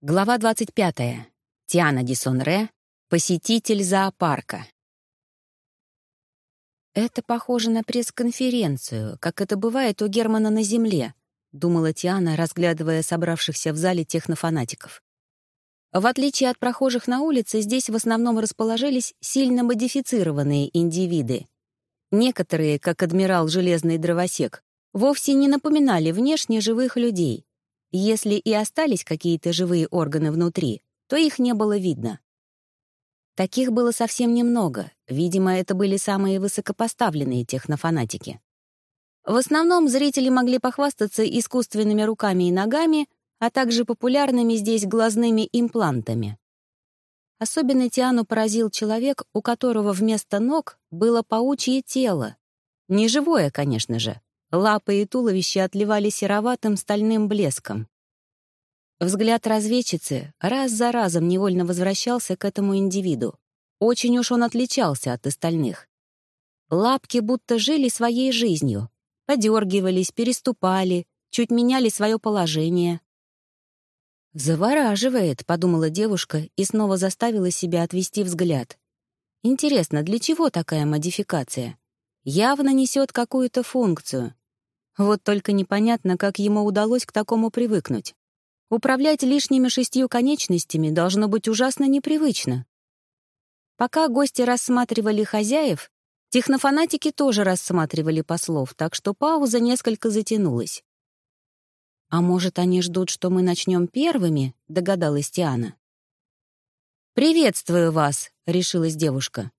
Глава 25. Тиана Дисонре. Посетитель зоопарка. «Это похоже на пресс-конференцию, как это бывает у Германа на Земле», думала Тиана, разглядывая собравшихся в зале технофанатиков. В отличие от прохожих на улице, здесь в основном расположились сильно модифицированные индивиды. Некоторые, как адмирал Железный Дровосек, вовсе не напоминали внешне живых людей — если и остались какие-то живые органы внутри, то их не было видно. Таких было совсем немного, видимо, это были самые высокопоставленные технофанатики. В основном зрители могли похвастаться искусственными руками и ногами, а также популярными здесь глазными имплантами. Особенно Тиану поразил человек, у которого вместо ног было паучье тело. Не живое, конечно же, Лапы и туловище отливали сероватым стальным блеском. Взгляд разведчицы раз за разом невольно возвращался к этому индивиду. Очень уж он отличался от остальных. Лапки будто жили своей жизнью. Подергивались, переступали, чуть меняли свое положение. «Завораживает», — подумала девушка и снова заставила себя отвести взгляд. «Интересно, для чего такая модификация? Явно несет какую-то функцию. Вот только непонятно, как ему удалось к такому привыкнуть. Управлять лишними шестью конечностями должно быть ужасно непривычно. Пока гости рассматривали хозяев, технофанатики тоже рассматривали послов, так что пауза несколько затянулась. «А может, они ждут, что мы начнем первыми?» — догадалась Тиана. «Приветствую вас», — решилась девушка.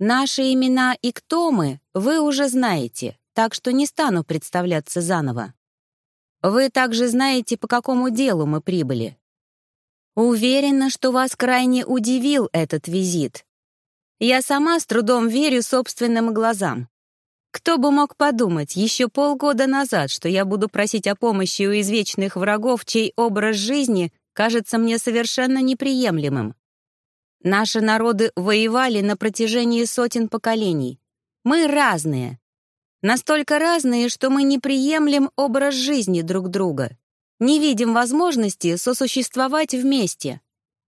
«Наши имена и кто мы, вы уже знаете так что не стану представляться заново. Вы также знаете, по какому делу мы прибыли. Уверена, что вас крайне удивил этот визит. Я сама с трудом верю собственным глазам. Кто бы мог подумать еще полгода назад, что я буду просить о помощи у извечных врагов, чей образ жизни кажется мне совершенно неприемлемым. Наши народы воевали на протяжении сотен поколений. Мы разные, Настолько разные, что мы не приемлем образ жизни друг друга, не видим возможности сосуществовать вместе.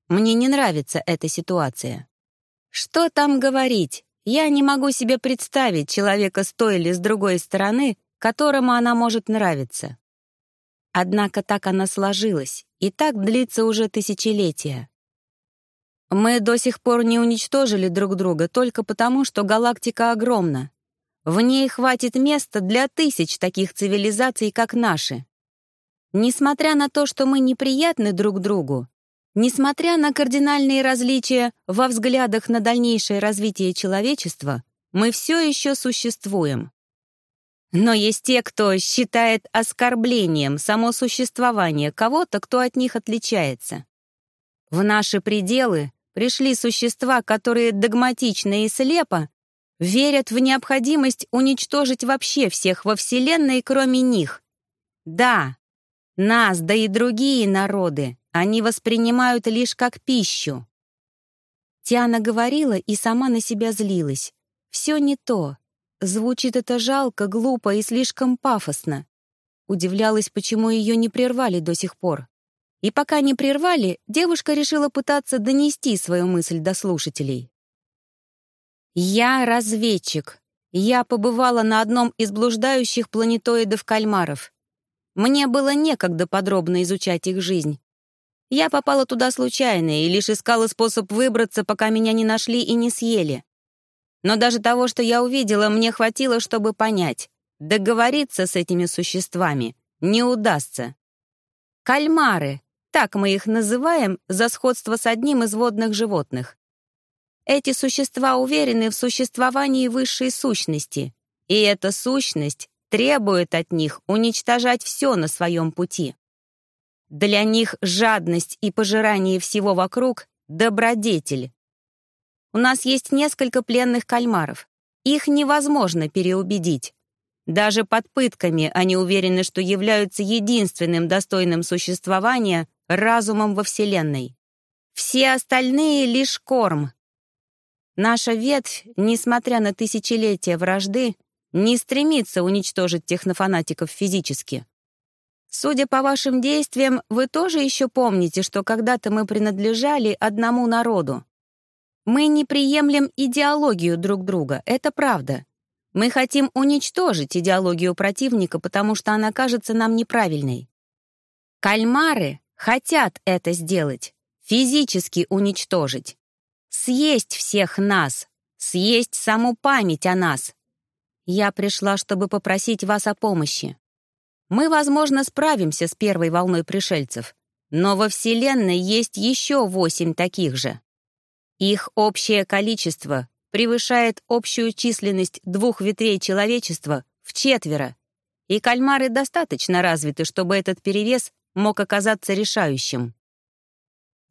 Мне не нравится эта ситуация. Что там говорить? Я не могу себе представить человека с той или с другой стороны, которому она может нравиться. Однако так она сложилась, и так длится уже тысячелетия. Мы до сих пор не уничтожили друг друга только потому, что галактика огромна, в ней хватит места для тысяч таких цивилизаций, как наши. Несмотря на то, что мы неприятны друг другу, несмотря на кардинальные различия во взглядах на дальнейшее развитие человечества, мы все еще существуем. Но есть те, кто считает оскорблением само существование кого-то, кто от них отличается. В наши пределы пришли существа, которые догматично и слепо верят в необходимость уничтожить вообще всех во Вселенной, кроме них. Да, нас, да и другие народы, они воспринимают лишь как пищу. Тиана говорила и сама на себя злилась. Все не то. Звучит это жалко, глупо и слишком пафосно. Удивлялась, почему ее не прервали до сих пор. И пока не прервали, девушка решила пытаться донести свою мысль до слушателей. Я разведчик. Я побывала на одном из блуждающих планетоидов кальмаров. Мне было некогда подробно изучать их жизнь. Я попала туда случайно и лишь искала способ выбраться, пока меня не нашли и не съели. Но даже того, что я увидела, мне хватило, чтобы понять. Договориться с этими существами не удастся. Кальмары, так мы их называем за сходство с одним из водных животных. Эти существа уверены в существовании высшей сущности, и эта сущность требует от них уничтожать все на своем пути. Для них жадность и пожирание всего вокруг — добродетель. У нас есть несколько пленных кальмаров. Их невозможно переубедить. Даже под пытками они уверены, что являются единственным достойным существования разумом во Вселенной. Все остальные — лишь корм, Наша ветвь, несмотря на тысячелетия вражды, не стремится уничтожить технофанатиков физически. Судя по вашим действиям, вы тоже еще помните, что когда-то мы принадлежали одному народу. Мы не приемлем идеологию друг друга, это правда. Мы хотим уничтожить идеологию противника, потому что она кажется нам неправильной. Кальмары хотят это сделать, физически уничтожить. Съесть всех нас, съесть саму память о нас. Я пришла, чтобы попросить вас о помощи. Мы, возможно, справимся с первой волной пришельцев, но во Вселенной есть еще восемь таких же. Их общее количество превышает общую численность двух ветвей человечества в четверо, и кальмары достаточно развиты, чтобы этот перевес мог оказаться решающим.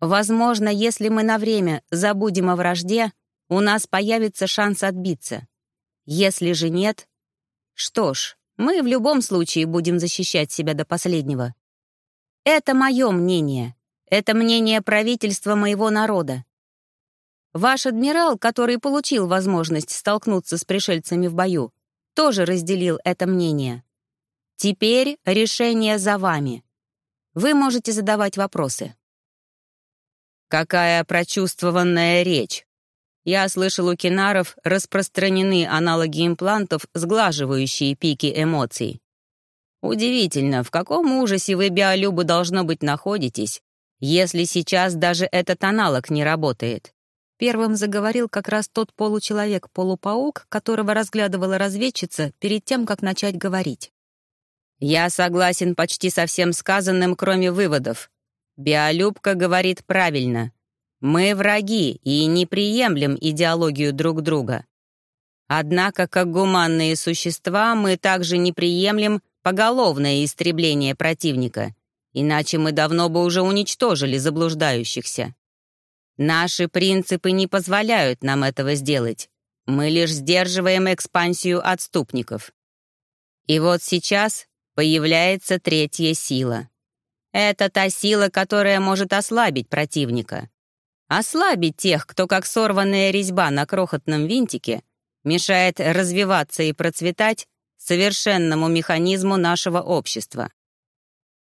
Возможно, если мы на время забудем о вражде, у нас появится шанс отбиться. Если же нет, что ж, мы в любом случае будем защищать себя до последнего. Это мое мнение. Это мнение правительства моего народа. Ваш адмирал, который получил возможность столкнуться с пришельцами в бою, тоже разделил это мнение. Теперь решение за вами. Вы можете задавать вопросы. Какая прочувствованная речь! Я слышал, у кинаров распространены аналоги имплантов, сглаживающие пики эмоций. Удивительно, в каком ужасе вы, биолюбы, должно быть, находитесь, если сейчас даже этот аналог не работает. Первым заговорил как раз тот получеловек-полупаук, которого разглядывала разведчица перед тем, как начать говорить. «Я согласен почти со всем сказанным, кроме выводов. Биолюбка говорит правильно. Мы враги и не приемлем идеологию друг друга. Однако, как гуманные существа, мы также не приемлем поголовное истребление противника, иначе мы давно бы уже уничтожили заблуждающихся. Наши принципы не позволяют нам этого сделать. Мы лишь сдерживаем экспансию отступников. И вот сейчас появляется третья сила. Это та сила, которая может ослабить противника. Ослабить тех, кто, как сорванная резьба на крохотном винтике, мешает развиваться и процветать совершенному механизму нашего общества.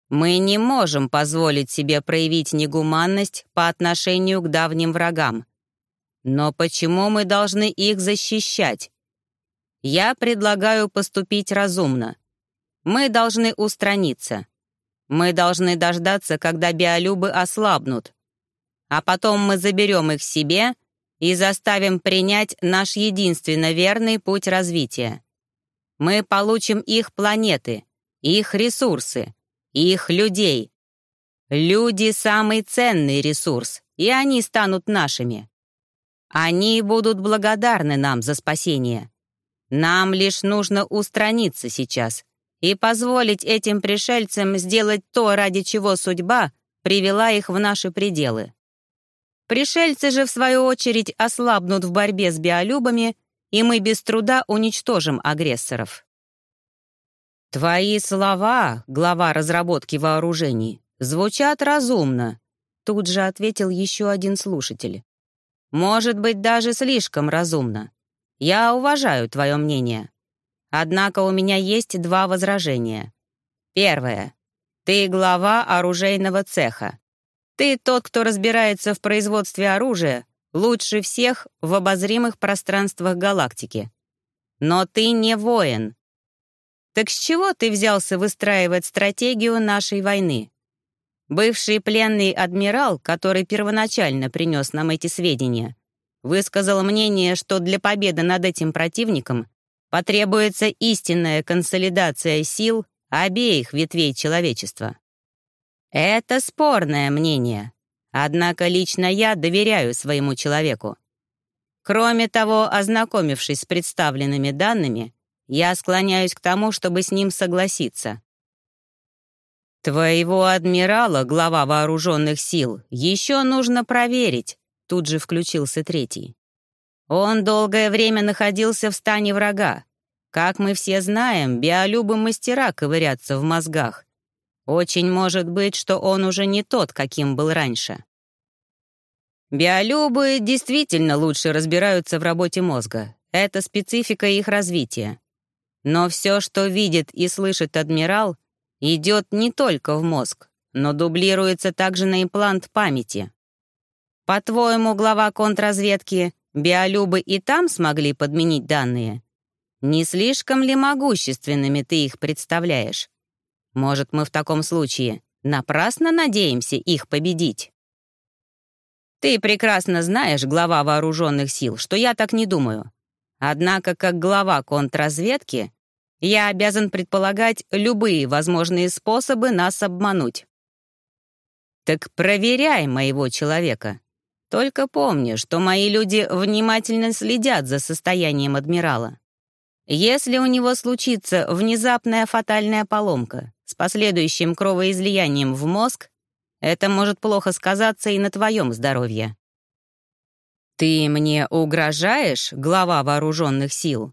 Мы не можем позволить себе проявить негуманность по отношению к давним врагам. Но почему мы должны их защищать? Я предлагаю поступить разумно. Мы должны устраниться. Мы должны дождаться, когда биолюбы ослабнут, а потом мы заберем их себе и заставим принять наш единственно верный путь развития. Мы получим их планеты, их ресурсы, их людей. Люди — самый ценный ресурс, и они станут нашими. Они будут благодарны нам за спасение. Нам лишь нужно устраниться сейчас и позволить этим пришельцам сделать то, ради чего судьба привела их в наши пределы. Пришельцы же, в свою очередь, ослабнут в борьбе с биолюбами, и мы без труда уничтожим агрессоров. «Твои слова, глава разработки вооружений, звучат разумно», тут же ответил еще один слушатель. «Может быть, даже слишком разумно. Я уважаю твое мнение. Однако у меня есть два возражения. Первое. Ты глава оружейного цеха. Ты тот, кто разбирается в производстве оружия лучше всех в обозримых пространствах галактики. Но ты не воин. Так с чего ты взялся выстраивать стратегию нашей войны? Бывший пленный адмирал, который первоначально принес нам эти сведения, высказал мнение, что для победы над этим противником потребуется истинная консолидация сил обеих ветвей человечества. Это спорное мнение. Однако лично я доверяю своему человеку. Кроме того, ознакомившись с представленными данными, я склоняюсь к тому, чтобы с ним согласиться. «Твоего адмирала, глава вооруженных сил, еще нужно проверить», тут же включился третий. «Он долгое время находился в стане врага. Как мы все знаем, биолюбы мастера ковыряться в мозгах, очень может быть, что он уже не тот, каким был раньше. Биолюбы действительно лучше разбираются в работе мозга. Это специфика их развития. Но все, что видит и слышит адмирал, идет не только в мозг, но дублируется также на имплант памяти. По-твоему, глава контрразведки, биолюбы и там смогли подменить данные? Не слишком ли могущественными ты их представляешь? Может, мы в таком случае напрасно надеемся их победить? Ты прекрасно знаешь, глава вооруженных сил, что я так не думаю. Однако, как глава контрразведки, я обязан предполагать любые возможные способы нас обмануть. Так проверяй моего человека. Только помни, что мои люди внимательно следят за состоянием адмирала. Если у него случится внезапная фатальная поломка с последующим кровоизлиянием в мозг, это может плохо сказаться и на твоем здоровье. Ты мне угрожаешь, глава вооруженных сил?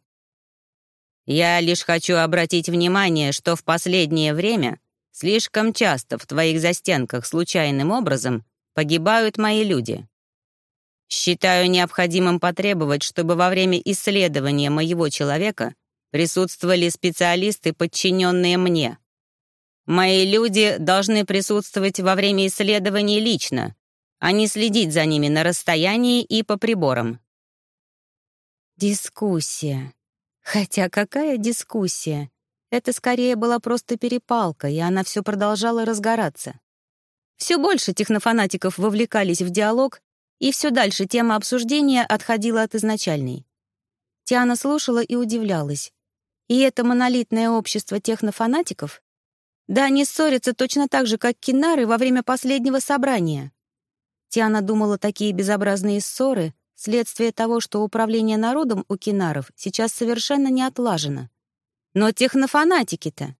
Я лишь хочу обратить внимание, что в последнее время слишком часто в твоих застенках случайным образом погибают мои люди. Считаю необходимым потребовать, чтобы во время исследования моего человека присутствовали специалисты, подчиненные мне. Мои люди должны присутствовать во время исследований лично, а не следить за ними на расстоянии и по приборам. Дискуссия. Хотя какая дискуссия? Это скорее была просто перепалка, и она все продолжала разгораться. Все больше технофанатиков вовлекались в диалог, и все дальше тема обсуждения отходила от изначальной. Тиана слушала и удивлялась. И это монолитное общество технофанатиков? Да они ссорятся точно так же, как кинары во время последнего собрания. Тиана думала, такие безобразные ссоры — следствие того, что управление народом у кинаров сейчас совершенно не отлажено. Но технофанатики-то?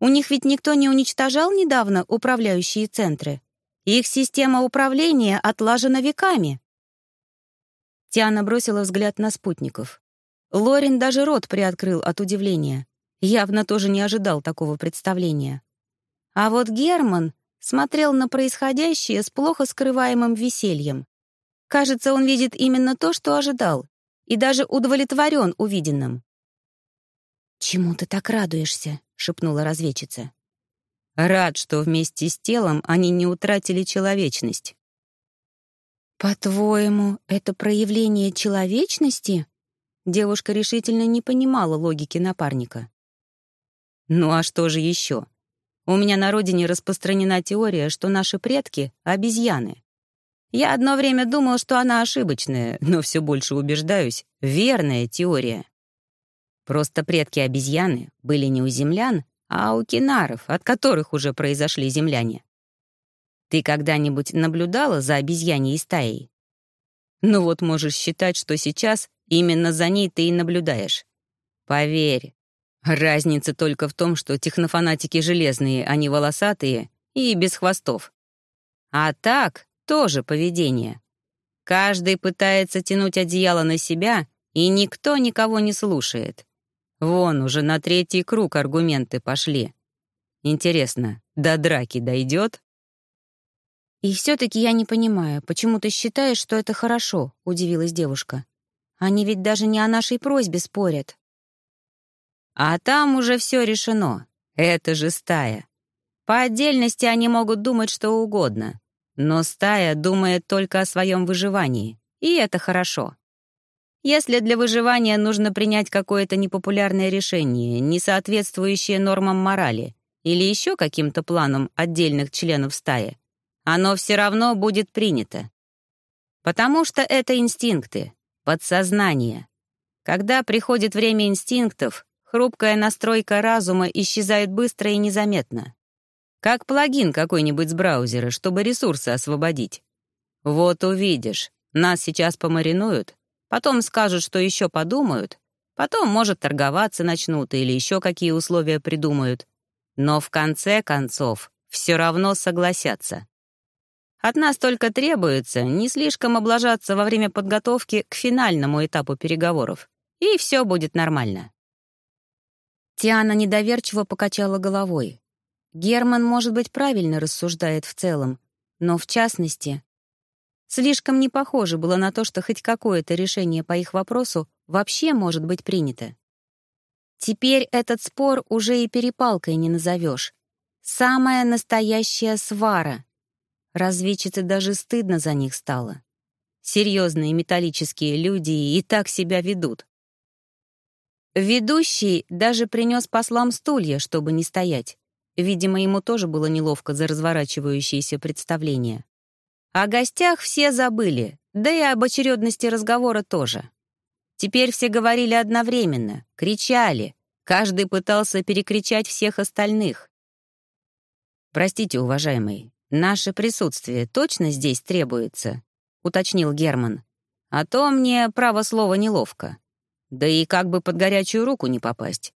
У них ведь никто не уничтожал недавно управляющие центры. Их система управления отлажена веками. Тиана бросила взгляд на спутников. Лорин даже рот приоткрыл от удивления. Явно тоже не ожидал такого представления. А вот Герман смотрел на происходящее с плохо скрываемым весельем. Кажется, он видит именно то, что ожидал, и даже удовлетворен увиденным. «Чему ты так радуешься?» — шепнула разведчица. Рад, что вместе с телом они не утратили человечность. «По-твоему, это проявление человечности?» Девушка решительно не понимала логики напарника. «Ну а что же еще? У меня на родине распространена теория, что наши предки — обезьяны. Я одно время думал, что она ошибочная, но все больше убеждаюсь — верная теория. Просто предки обезьяны были не у землян, а у кинаров, от которых уже произошли земляне. Ты когда-нибудь наблюдала за обезьяньей стаей? Ну вот можешь считать, что сейчас именно за ней ты и наблюдаешь. Поверь, разница только в том, что технофанатики железные, а не волосатые и без хвостов. А так тоже поведение. Каждый пытается тянуть одеяло на себя, и никто никого не слушает. Вон уже на третий круг аргументы пошли. Интересно, до драки дойдет? «И все-таки я не понимаю, почему ты считаешь, что это хорошо?» — удивилась девушка. «Они ведь даже не о нашей просьбе спорят». «А там уже все решено. Это же стая. По отдельности они могут думать что угодно. Но стая думает только о своем выживании, и это хорошо. Если для выживания нужно принять какое-то непопулярное решение, не соответствующее нормам морали или еще каким-то планам отдельных членов стаи, оно все равно будет принято. Потому что это инстинкты, подсознание. Когда приходит время инстинктов, хрупкая настройка разума исчезает быстро и незаметно. Как плагин какой-нибудь с браузера, чтобы ресурсы освободить. Вот увидишь, нас сейчас помаринуют, Потом скажут, что еще подумают. Потом, может, торговаться начнут или еще какие условия придумают. Но в конце концов все равно согласятся. От нас только требуется не слишком облажаться во время подготовки к финальному этапу переговоров, и все будет нормально. Тиана недоверчиво покачала головой. Герман, может быть, правильно рассуждает в целом, но в частности Слишком не похоже было на то, что хоть какое-то решение по их вопросу вообще может быть принято. Теперь этот спор уже и перепалкой не назовешь. Самая настоящая свара. Разведчице даже стыдно за них стало. Серьезные металлические люди и так себя ведут. Ведущий даже принес послам стулья, чтобы не стоять. Видимо, ему тоже было неловко за разворачивающееся представление. О гостях все забыли, да и об очередности разговора тоже. Теперь все говорили одновременно, кричали, каждый пытался перекричать всех остальных. «Простите, уважаемый, наше присутствие точно здесь требуется?» — уточнил Герман. «А то мне, право слова, неловко. Да и как бы под горячую руку не попасть.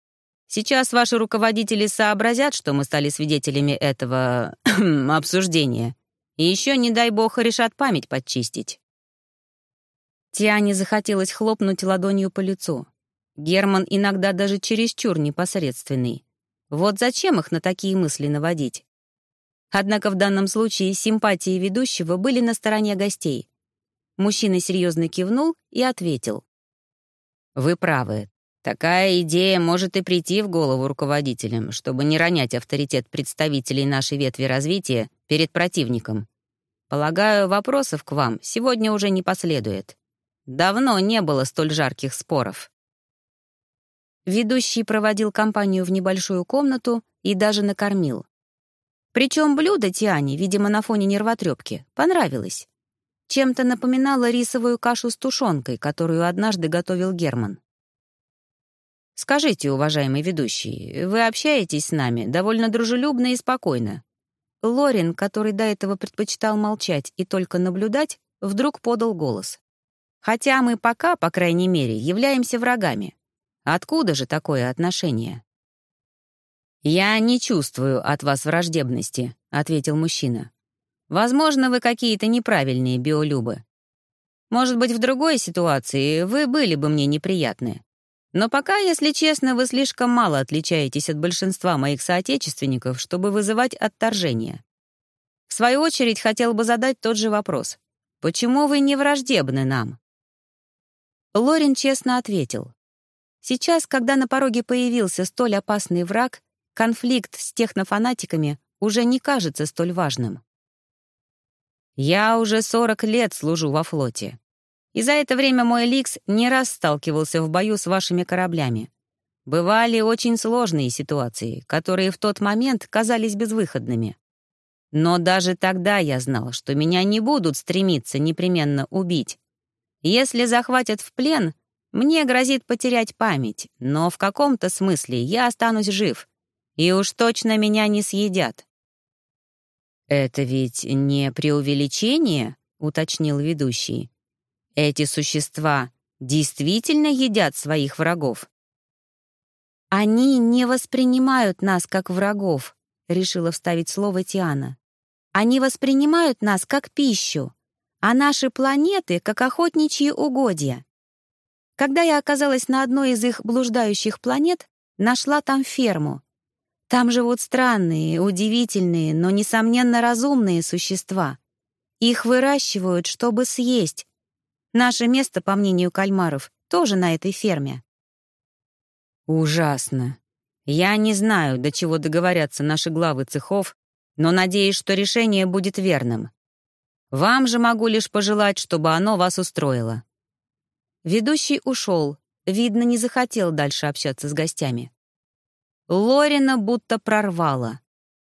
Сейчас ваши руководители сообразят, что мы стали свидетелями этого обсуждения, и еще, не дай бог, решат память подчистить». Тиане захотелось хлопнуть ладонью по лицу. Герман иногда даже чересчур непосредственный. Вот зачем их на такие мысли наводить? Однако в данном случае симпатии ведущего были на стороне гостей. Мужчина серьезно кивнул и ответил. «Вы правы. Такая идея может и прийти в голову руководителям, чтобы не ронять авторитет представителей нашей ветви развития перед противником. Полагаю, вопросов к вам сегодня уже не последует. Давно не было столь жарких споров». Ведущий проводил компанию в небольшую комнату и даже накормил. Причем блюдо Тиане, видимо, на фоне нервотрепки, понравилось. Чем-то напоминало рисовую кашу с тушенкой, которую однажды готовил Герман. «Скажите, уважаемый ведущий, вы общаетесь с нами довольно дружелюбно и спокойно». Лорин, который до этого предпочитал молчать и только наблюдать, вдруг подал голос. «Хотя мы пока, по крайней мере, являемся врагами. Откуда же такое отношение?» «Я не чувствую от вас враждебности», — ответил мужчина. «Возможно, вы какие-то неправильные биолюбы. Может быть, в другой ситуации вы были бы мне неприятны. Но пока, если честно, вы слишком мало отличаетесь от большинства моих соотечественников, чтобы вызывать отторжение. В свою очередь, хотел бы задать тот же вопрос. Почему вы не враждебны нам?» Лорин честно ответил. Сейчас, когда на пороге появился столь опасный враг, конфликт с технофанатиками уже не кажется столь важным. Я уже 40 лет служу во флоте. И за это время мой Ликс не раз сталкивался в бою с вашими кораблями. Бывали очень сложные ситуации, которые в тот момент казались безвыходными. Но даже тогда я знал, что меня не будут стремиться непременно убить. Если захватят в плен, мне грозит потерять память, но в каком-то смысле я останусь жив, и уж точно меня не съедят». «Это ведь не преувеличение?» — уточнил ведущий. «Эти существа действительно едят своих врагов?» «Они не воспринимают нас как врагов», — решила вставить слово Тиана. «Они воспринимают нас как пищу, а наши планеты — как охотничьи угодья. Когда я оказалась на одной из их блуждающих планет, нашла там ферму, там живут странные, удивительные, но, несомненно, разумные существа. Их выращивают, чтобы съесть. Наше место, по мнению кальмаров, тоже на этой ферме. Ужасно. Я не знаю, до чего договорятся наши главы цехов, но надеюсь, что решение будет верным. Вам же могу лишь пожелать, чтобы оно вас устроило. Ведущий ушел, видно, не захотел дальше общаться с гостями. Лорина будто прорвало.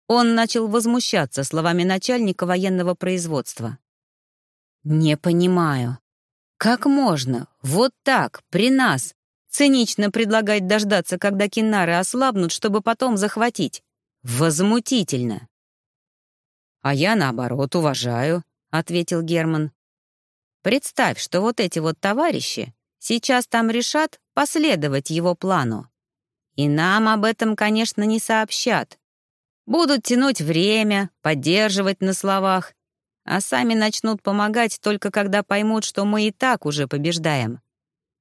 Он начал возмущаться словами начальника военного производства. «Не понимаю. Как можно вот так, при нас, цинично предлагать дождаться, когда кинары ослабнут, чтобы потом захватить? Возмутительно!» «А я, наоборот, уважаю», — ответил Герман. «Представь, что вот эти вот товарищи сейчас там решат последовать его плану. И нам об этом, конечно, не сообщат. Будут тянуть время, поддерживать на словах, а сами начнут помогать только когда поймут, что мы и так уже побеждаем.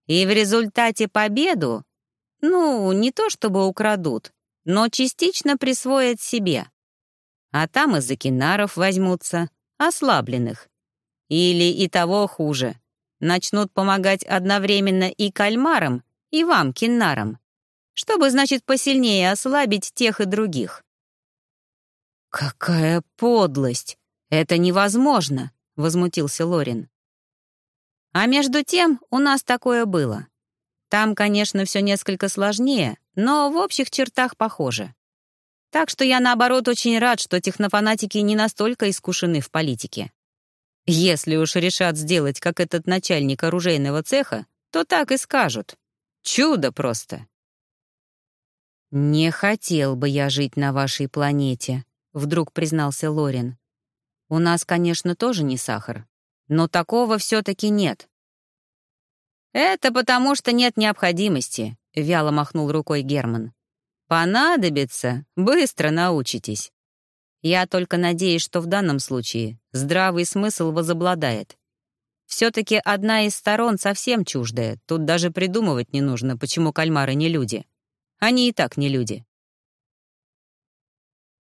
И в результате победу, ну, не то чтобы украдут, но частично присвоят себе. А там из-за кинаров возьмутся, ослабленных. Или и того хуже, начнут помогать одновременно и кальмарам, и вам, кинарам. чтобы, значит, посильнее ослабить тех и других. «Какая подлость! Это невозможно!» — возмутился Лорин. А между тем у нас такое было. Там, конечно, все несколько сложнее, но в общих чертах похоже. Так что я, наоборот, очень рад, что технофанатики не настолько искушены в политике. Если уж решат сделать, как этот начальник оружейного цеха, то так и скажут. Чудо просто. «Не хотел бы я жить на вашей планете», — вдруг признался Лорин. «У нас, конечно, тоже не сахар, но такого все-таки нет». «Это потому, что нет необходимости», — вяло махнул рукой Герман. «Понадобится, быстро научитесь. Я только надеюсь, что в данном случае здравый смысл возобладает. Все-таки одна из сторон совсем чуждая, тут даже придумывать не нужно, почему кальмары не люди. Они и так не люди.